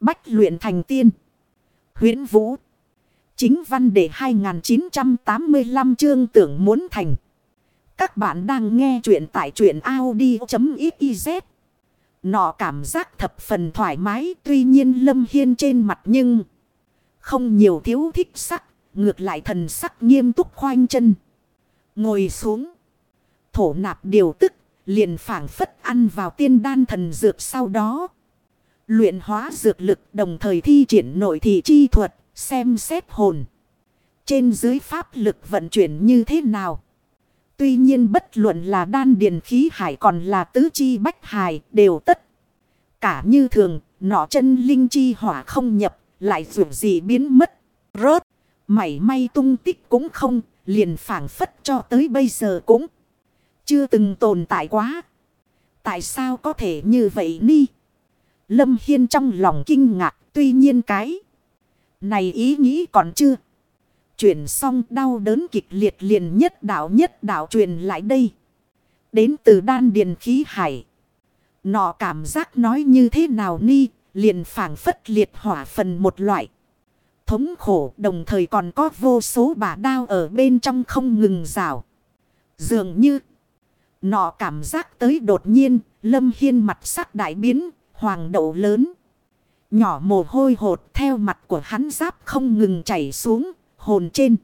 Bách luyện thành tiên. huyễn Vũ. Chính văn đề 2985 chương tưởng muốn thành. Các bạn đang nghe truyện tại truyện Audi.xyz. Nọ cảm giác thập phần thoải mái, tuy nhiên lâm hiên trên mặt nhưng không nhiều thiếu thích sắc. Ngược lại thần sắc nghiêm túc khoanh chân. Ngồi xuống. Thổ nạp điều tức. Liền phảng phất ăn vào tiên đan thần dược sau đó. Luyện hóa dược lực đồng thời thi triển nội thị chi thuật. Xem xét hồn. Trên dưới pháp lực vận chuyển như thế nào. Tuy nhiên bất luận là đan điền khí hải còn là tứ chi bách hải đều tất. Cả như thường, nọ chân linh chi hỏa không nhập, lại dù gì biến mất, rớt. Mảy may tung tích cũng không, liền phản phất cho tới bây giờ cũng chưa từng tồn tại quá. Tại sao có thể như vậy ni? Lâm Hiên trong lòng kinh ngạc, tuy nhiên cái này ý nghĩ còn chưa. Chuyển xong đau đớn kịch liệt liền nhất đạo nhất đạo truyền lại đây. Đến từ đan điền khí hải. Nọ cảm giác nói như thế nào ni, liền phản phất liệt hỏa phần một loại thống khổ đồng thời còn có vô số bà đao ở bên trong không ngừng rào. Dường như nọ cảm giác tới đột nhiên, lâm hiên mặt sắc đại biến, hoàng đậu lớn. Nhỏ mồ hôi hột theo mặt của hắn giáp không ngừng chảy xuống, hồn trên.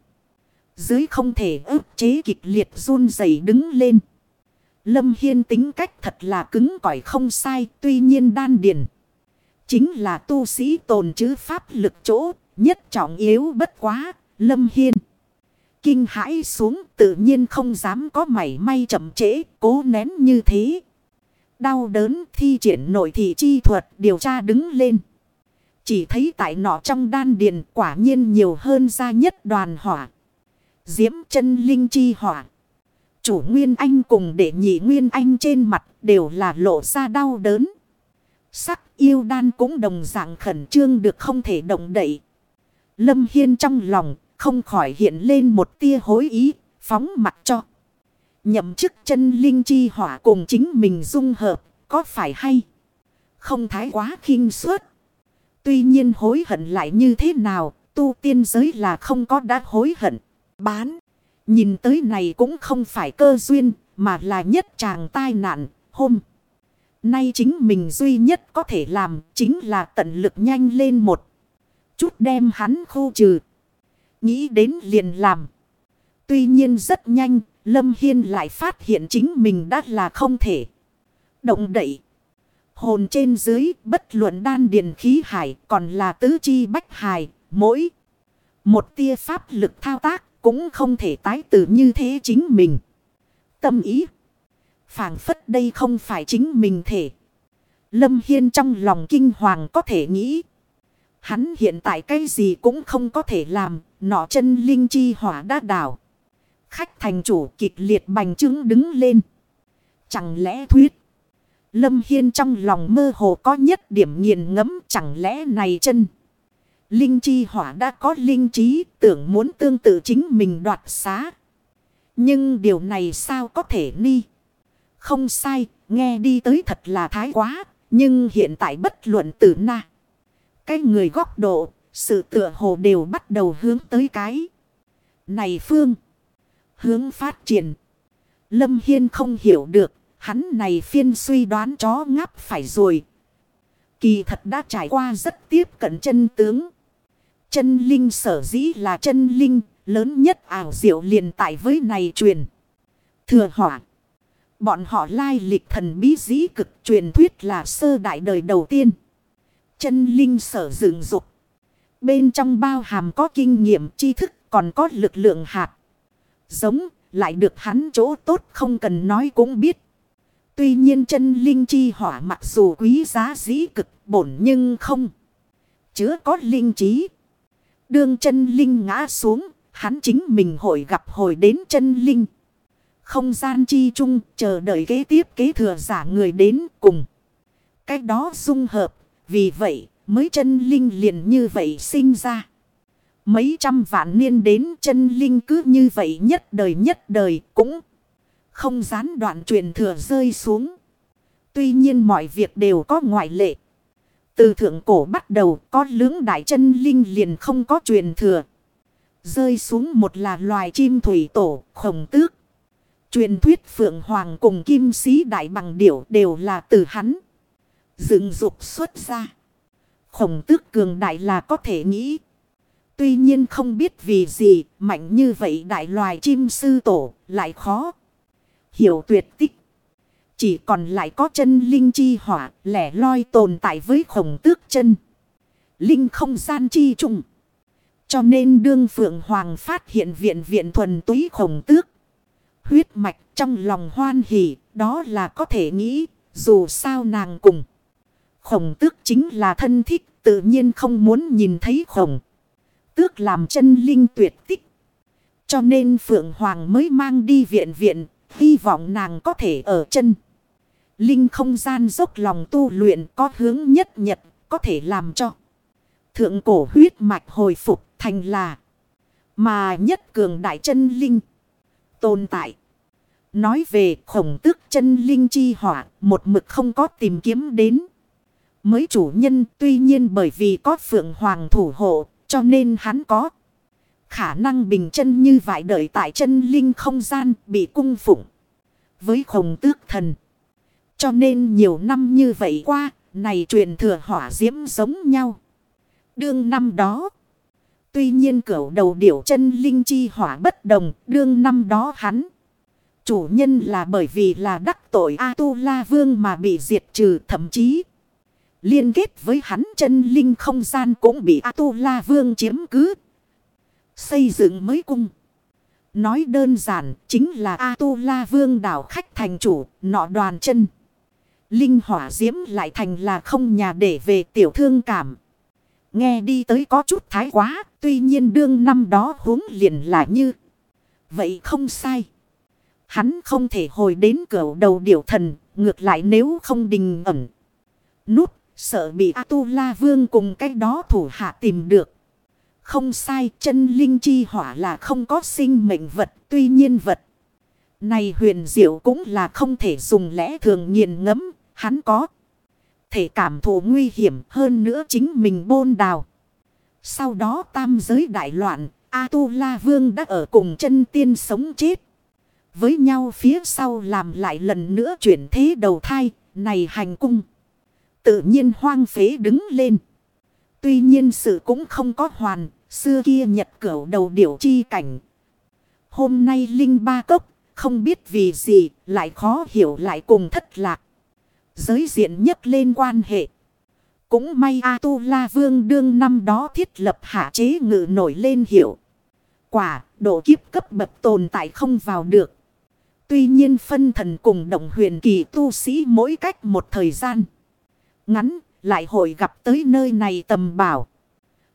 Dưới không thể ức chế kịch liệt run rẩy đứng lên. Lâm Hiên tính cách thật là cứng cỏi không sai, tuy nhiên đan điền. Chính là tu sĩ tồn chứ pháp lực chỗ, Nhất trọng yếu bất quá, Lâm Hiên. Kinh hãi xuống tự nhiên không dám có mảy may chậm trễ, cố nén như thế. Đau đớn thi triển nội thị chi thuật điều tra đứng lên. Chỉ thấy tại nọ trong đan điền quả nhiên nhiều hơn ra nhất đoàn hỏa. Diễm chân linh chi hỏa. Chủ Nguyên Anh cùng đệ nhị Nguyên Anh trên mặt đều là lộ ra đau đớn. Sắc yêu đan cũng đồng dạng khẩn trương được không thể động đậy. Lâm Hiên trong lòng không khỏi hiện lên một tia hối ý, phóng mặt cho. Nhậm chức chân linh chi hỏa cùng chính mình dung hợp, có phải hay? Không thái quá khinh suất. Tuy nhiên hối hận lại như thế nào, tu tiên giới là không có đã hối hận. Bán, nhìn tới này cũng không phải cơ duyên, mà là nhất chàng tai nạn, hôm. Nay chính mình duy nhất có thể làm chính là tận lực nhanh lên một chút đem hắn khu trừ. Nghĩ đến liền làm. Tuy nhiên rất nhanh, Lâm Hiên lại phát hiện chính mình đã là không thể. Động đậy. Hồn trên dưới, bất luận đan điền khí hải, còn là tứ chi bách hải, mỗi. Một tia pháp lực thao tác, cũng không thể tái tử như thế chính mình. Tâm ý. phảng phất đây không phải chính mình thể. Lâm Hiên trong lòng kinh hoàng có thể nghĩ. Hắn hiện tại cái gì cũng không có thể làm, nọ chân linh chi hỏa đã đảo. Khách thành chủ kịch liệt bành trướng đứng lên. Chẳng lẽ thuyết. Lâm Hiên trong lòng mơ hồ có nhất điểm nghiền ngẫm chẳng lẽ này chân. Linh chi hỏa đã có linh trí tưởng muốn tương tự chính mình đoạt xá. Nhưng điều này sao có thể ni? Không sai, nghe đi tới thật là thái quá. Nhưng hiện tại bất luận từ na. Cái người góc độ, sự tựa hồ đều bắt đầu hướng tới cái. Này Phương, hướng phát triển. Lâm Hiên không hiểu được, hắn này phiên suy đoán chó ngáp phải rồi. Kỳ thật đã trải qua rất tiếp cận chân tướng. Chân linh sở dĩ là chân linh, lớn nhất ảo diệu liền tại với này truyền. Thừa hỏa. Bọn họ lai lịch thần bí dĩ cực truyền thuyết là sơ đại đời đầu tiên. Chân linh sở dựng dục. Bên trong bao hàm có kinh nghiệm tri thức còn có lực lượng hạt. Giống lại được hắn chỗ tốt không cần nói cũng biết. Tuy nhiên chân linh chi hỏa mặc dù quý giá dĩ cực bổn nhưng không. Chứa có linh trí. Đương chân linh ngã xuống, hắn chính mình hội gặp hồi đến chân linh. Không gian chi chung chờ đợi kế tiếp kế thừa giả người đến cùng. Cách đó dung hợp vì vậy mới chân linh liền như vậy sinh ra. Mấy trăm vạn niên đến chân linh cứ như vậy nhất đời nhất đời cũng không gián đoạn truyền thừa rơi xuống. Tuy nhiên mọi việc đều có ngoại lệ. Từ thượng cổ bắt đầu có lưỡng đại chân linh liền không có truyền thừa. Rơi xuống một là loài chim thủy tổ, khổng tước. Truyền thuyết Phượng Hoàng cùng kim sĩ đại bằng điểu đều là từ hắn. Dựng dục xuất ra. Khổng tước cường đại là có thể nghĩ. Tuy nhiên không biết vì gì mạnh như vậy đại loài chim sư tổ lại khó. Hiểu tuyệt tích. Chỉ còn lại có chân linh chi hỏa lẻ loi tồn tại với khổng tước chân. Linh không gian chi trùng. Cho nên đương Phượng Hoàng phát hiện viện viện thuần túy khổng tước. Huyết mạch trong lòng hoan hỉ, đó là có thể nghĩ, dù sao nàng cùng. Khổng tước chính là thân thích, tự nhiên không muốn nhìn thấy khổng. Tước làm chân linh tuyệt tích. Cho nên Phượng Hoàng mới mang đi viện viện, hy vọng nàng có thể ở chân. Linh không gian dốc lòng tu luyện có hướng nhất nhật, có thể làm cho. Thượng cổ huyết mạch hồi phục thành là. Mà nhất cường đại chân linh. Tồn tại. Nói về khổng tước chân linh chi hỏa. Một mực không có tìm kiếm đến. Mới chủ nhân tuy nhiên bởi vì có phượng hoàng thủ hộ. Cho nên hắn có. Khả năng bình chân như vậy đợi tại chân linh không gian bị cung phụng. Với khổng tước thần. Cho nên nhiều năm như vậy qua. Này truyền thừa hỏa diễm giống nhau. Đương năm đó. Tuy nhiên cửu đầu điểu chân linh chi hỏa bất đồng. Đương năm đó hắn. Chủ nhân là bởi vì là đắc tội A-tu-la vương mà bị diệt trừ, thậm chí. Liên kết với hắn chân linh không gian cũng bị A-tu-la vương chiếm cứ. Xây dựng mới cung. Nói đơn giản, chính là A-tu-la vương đảo khách thành chủ, nọ đoàn chân. Linh hỏa diễm lại thành là không nhà để về tiểu thương cảm. Nghe đi tới có chút thái quá. Tuy nhiên đương năm đó huống liền là như. Vậy không sai. Hắn không thể hồi đến cửa đầu điểu thần. Ngược lại nếu không đình ẩn. Nút. Sợ bị A-tu-la vương cùng cái đó thủ hạ tìm được. Không sai. Chân linh chi hỏa là không có sinh mệnh vật. Tuy nhiên vật. Này huyền diệu cũng là không thể dùng lẽ thường nghiền ngẫm Hắn có thể cảm thụ nguy hiểm hơn nữa chính mình bôn đào. Sau đó tam giới đại loạn, A-tu-la vương đã ở cùng chân tiên sống chết. Với nhau phía sau làm lại lần nữa chuyển thế đầu thai, này hành cung. Tự nhiên hoang phế đứng lên. Tuy nhiên sự cũng không có hoàn, xưa kia nhật cửu đầu điểu chi cảnh. Hôm nay Linh Ba Cốc, không biết vì gì, lại khó hiểu lại cùng thất lạc. Giới diện nhất lên quan hệ. Cũng may A-tu-la vương đương năm đó thiết lập hạ chế ngự nổi lên hiệu. Quả, độ kiếp cấp bậc tồn tại không vào được. Tuy nhiên phân thần cùng động huyền kỳ tu sĩ mỗi cách một thời gian. Ngắn, lại hội gặp tới nơi này tầm bảo.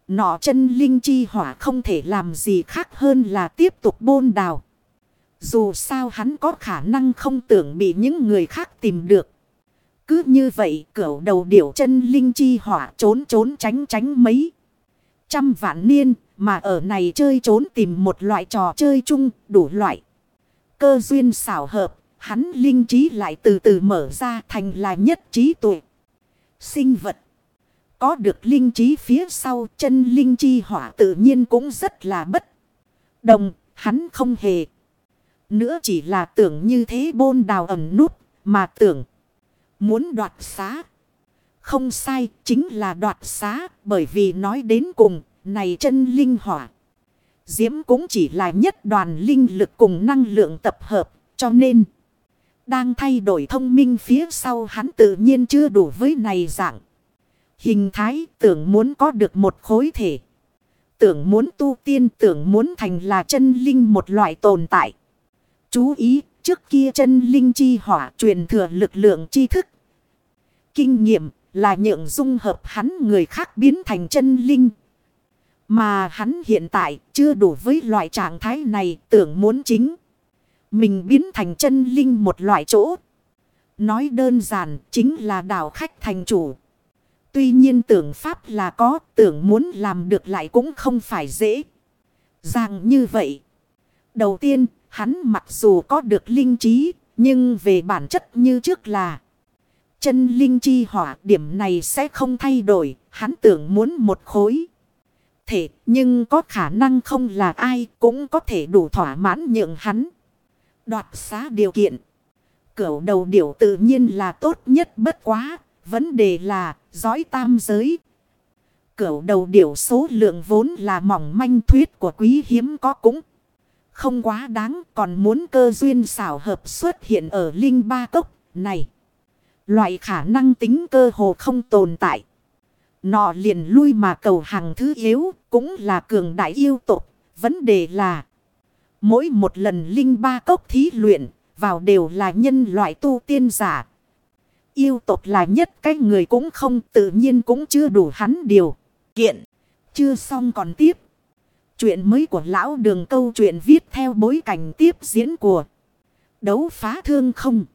Nọ chân linh chi hỏa không thể làm gì khác hơn là tiếp tục bôn đào. Dù sao hắn có khả năng không tưởng bị những người khác tìm được. Cứ như vậy cửu đầu điểu chân linh chi hỏa trốn trốn tránh tránh mấy. Trăm vạn niên mà ở này chơi trốn tìm một loại trò chơi chung đủ loại. Cơ duyên xảo hợp, hắn linh trí lại từ từ mở ra thành là nhất trí tuệ. Sinh vật. Có được linh trí phía sau chân linh chi hỏa tự nhiên cũng rất là bất đồng, hắn không hề. Nữa chỉ là tưởng như thế bôn đào ẩm nút, mà tưởng. Muốn đoạt xá. Không sai, chính là đoạt xá, bởi vì nói đến cùng, này chân linh hỏa. Diễm cũng chỉ là nhất đoàn linh lực cùng năng lượng tập hợp, cho nên đang thay đổi thông minh phía sau hắn tự nhiên chưa đủ với này dạng. Hình thái tưởng muốn có được một khối thể. Tưởng muốn tu tiên tưởng muốn thành là chân linh một loại tồn tại. Chú ý, trước kia chân linh chi hỏa truyền thừa lực lượng tri thức Kinh nghiệm là nhượng dung hợp hắn người khác biến thành chân linh. Mà hắn hiện tại chưa đủ với loại trạng thái này tưởng muốn chính. Mình biến thành chân linh một loại chỗ. Nói đơn giản, chính là đảo khách thành chủ. Tuy nhiên tưởng pháp là có, tưởng muốn làm được lại cũng không phải dễ. Rằng như vậy. Đầu tiên, hắn mặc dù có được linh trí, nhưng về bản chất như trước là Chân linh chi hỏa, điểm này sẽ không thay đổi. Hắn tưởng muốn một khối. Thể, nhưng có khả năng không là ai cũng có thể đủ thỏa mãn nhượng hắn. Đoạt xá điều kiện. Cửu đầu điểu tự nhiên là tốt nhất, bất quá. Vấn đề là dõi tam giới. Cửu đầu điểu số lượng vốn là mỏng manh thuyết của quý hiếm có cũng. Không quá đáng, còn muốn cơ duyên xảo hợp xuất hiện ở linh ba cốc này. Loại khả năng tính cơ hồ không tồn tại. Nọ liền lui mà cầu hàng thứ yếu cũng là cường đại yêu tục. Vấn đề là mỗi một lần linh ba cốc thí luyện, vào đều là nhân loại tu tiên giả. Yêu tộc là nhất, cái người cũng không, tự nhiên cũng chưa đủ hắn điều. Kiện. Chưa xong còn tiếp. Chuyện mới của lão đường câu chuyện viết theo bối cảnh tiếp diễn của đấu phá thương không.